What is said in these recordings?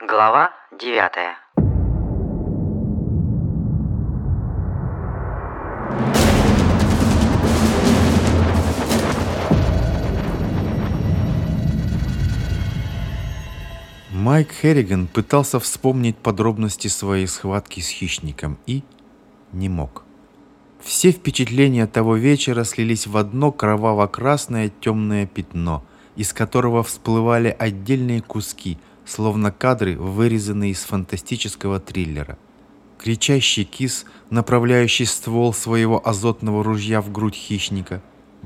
Глава 9 Майк Херриган пытался вспомнить подробности своей схватки с хищником и не мог. Все впечатления того вечера слились в одно кроваво-красное темное пятно, из которого всплывали отдельные куски, словно кадры, вырезанные из фантастического триллера. Кричащий кис, направляющий ствол своего азотного ружья в грудь хищника,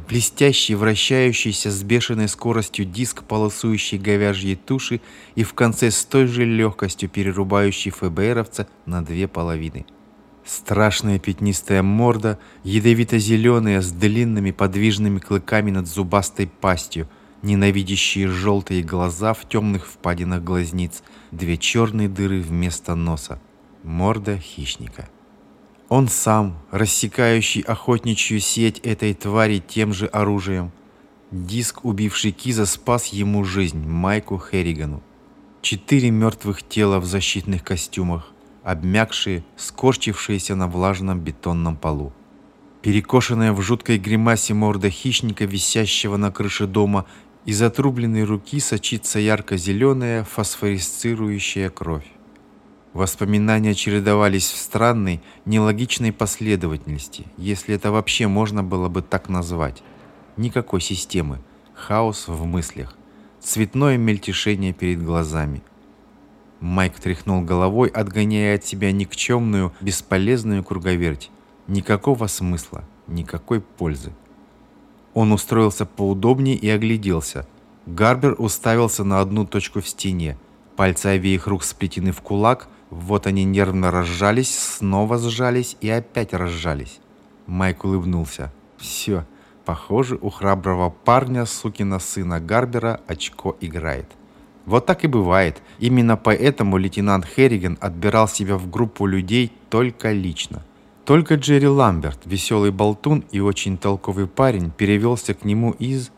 блестящий, вращающийся с бешеной скоростью диск полосующей говяжьей туши и в конце с той же легкостью перерубающий ФБРовца на две половины – Страшная пятнистая морда, ядовито-зеленая, с длинными подвижными клыками над зубастой пастью, ненавидящие желтые глаза в темных впадинах глазниц, две черные дыры вместо носа. Морда хищника. Он сам, рассекающий охотничью сеть этой твари тем же оружием. Диск, убивший Киза, спас ему жизнь, Майку Херригану. Четыре мертвых тела в защитных костюмах обмякшие, скорчившиеся на влажном бетонном полу. Перекошенная в жуткой гримасе морда хищника, висящего на крыше дома, из отрубленной руки сочится ярко-зеленая фосфорисцирующая кровь. Воспоминания чередовались в странной, нелогичной последовательности, если это вообще можно было бы так назвать. Никакой системы, хаос в мыслях, цветное мельтешение перед глазами – Майк тряхнул головой, отгоняя от себя никчемную, бесполезную круговерть. Никакого смысла, никакой пользы. Он устроился поудобнее и огляделся. Гарбер уставился на одну точку в стене. Пальцы обеих рук сплетены в кулак, вот они нервно разжались, снова сжались и опять разжались. Майк улыбнулся. «Все, похоже, у храброго парня, сукина сына Гарбера, очко играет». Вот так и бывает. Именно поэтому лейтенант Херриган отбирал себя в группу людей только лично. Только Джерри Ламберт, веселый болтун и очень толковый парень, перевелся к нему из...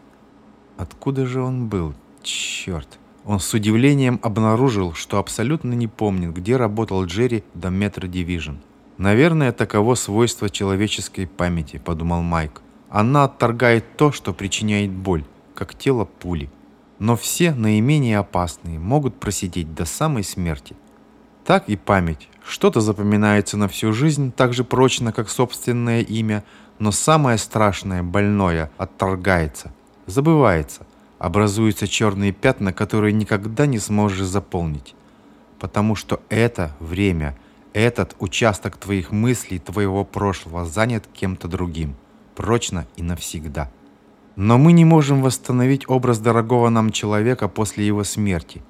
Откуда же он был? Черт. Он с удивлением обнаружил, что абсолютно не помнит, где работал Джерри до Метро Дивижн. «Наверное, таково свойство человеческой памяти», – подумал Майк. «Она отторгает то, что причиняет боль, как тело пули». Но все наименее опасные могут просидеть до самой смерти. Так и память. Что-то запоминается на всю жизнь так же прочно, как собственное имя, но самое страшное, больное, отторгается, забывается, образуются черные пятна, которые никогда не сможешь заполнить. Потому что это время, этот участок твоих мыслей, твоего прошлого занят кем-то другим, прочно и навсегда. Но мы не можем восстановить образ дорогого нам человека после его смерти.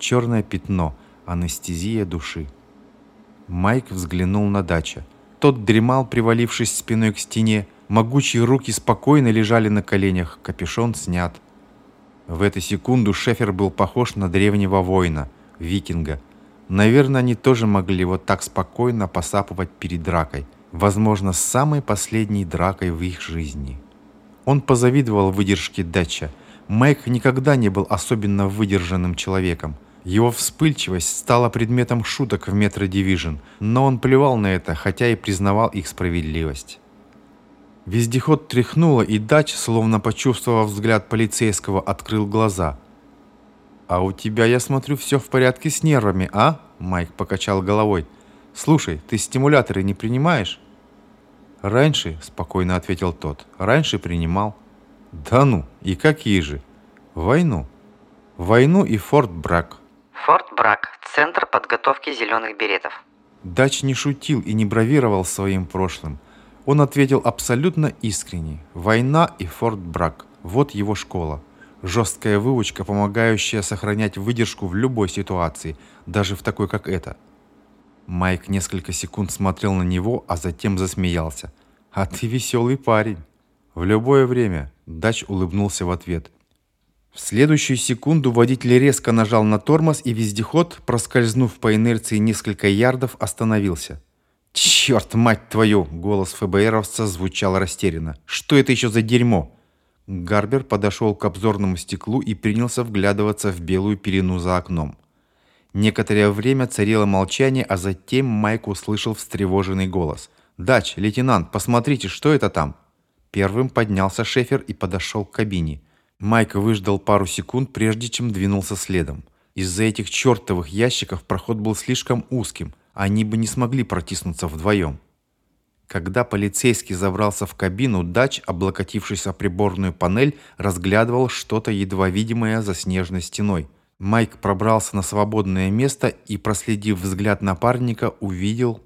Черное пятно, анестезия души. Майк взглянул на дача. Тот дремал, привалившись спиной к стене. Могучие руки спокойно лежали на коленях, капюшон снят. В эту секунду Шефер был похож на древнего воина, викинга. Наверное, они тоже могли вот так спокойно посапывать перед дракой. Возможно, самой последней дракой в их жизни. Он позавидовал выдержке Датча. Майк никогда не был особенно выдержанным человеком. Его вспыльчивость стала предметом шуток в Метро Дивижн, но он плевал на это, хотя и признавал их справедливость. Вездеход тряхнуло, и Дач, словно почувствовав взгляд полицейского, открыл глаза. «А у тебя, я смотрю, все в порядке с нервами, а?» Майк покачал головой. «Слушай, ты стимуляторы не принимаешь?» «Раньше», — спокойно ответил тот, — «раньше принимал». «Да ну, и какие же?» «Войну». «Войну и Форт Брак». Форт Брак – центр подготовки зеленых беретов. Дач не шутил и не бравировал своим прошлым. Он ответил абсолютно искренне. «Война и Форт Брак. Вот его школа. Жесткая выучка, помогающая сохранять выдержку в любой ситуации, даже в такой, как эта». Майк несколько секунд смотрел на него, а затем засмеялся. «А ты веселый парень!» «В любое время!» Дач улыбнулся в ответ. В следующую секунду водитель резко нажал на тормоз, и вездеход, проскользнув по инерции несколько ярдов, остановился. «Черт, мать твою!» — голос ФБРовца звучал растерянно. «Что это еще за дерьмо?» Гарбер подошел к обзорному стеклу и принялся вглядываться в белую перену за окном. Некоторое время царило молчание, а затем Майк услышал встревоженный голос. «Дач, лейтенант, посмотрите, что это там?» Первым поднялся Шефер и подошел к кабине. Майк выждал пару секунд, прежде чем двинулся следом. Из-за этих чертовых ящиков проход был слишком узким, они бы не смогли протиснуться вдвоем. Когда полицейский забрался в кабину, Дач, облокотившись о приборную панель, разглядывал что-то едва видимое за снежной стеной. Майк пробрался на свободное место и, проследив взгляд напарника, увидел